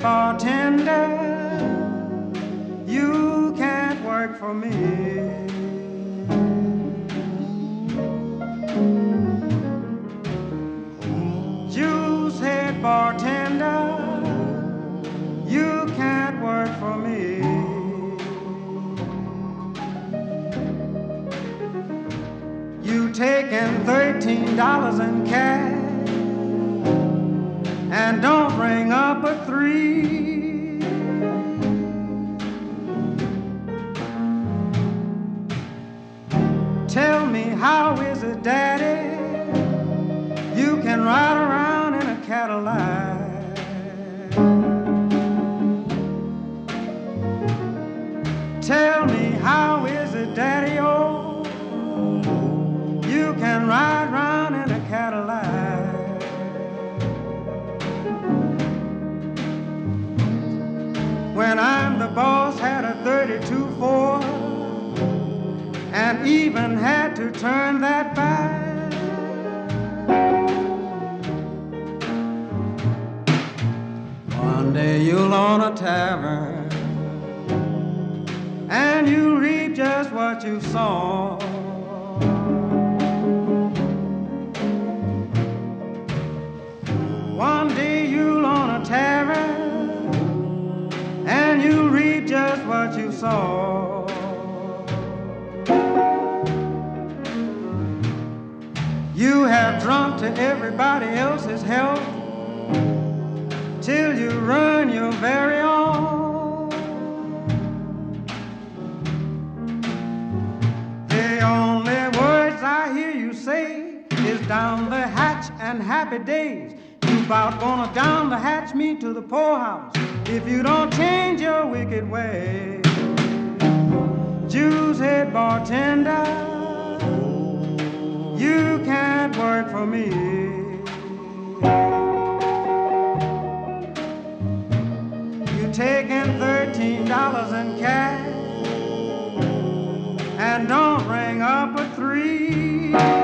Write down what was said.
bartender, you can't work for me. Juice head bartender, you can't work for me. You taking thirteen dollars in cash and don't bring up a Tell me how is it, Daddy? You can ride around in a Cadillac. Tell me 32 4 and even had to turn that back. One day you'll own a tavern and you'll reap just what you sow. What you have drunk to everybody else's health till you run your very own. The only words I hear you say is down the hatch and happy days. You about gonna down the hatch me to the poorhouse if you don't change your wicked ways head bartender. You can't work for me. You're taking $13 in cash and don't ring up a three.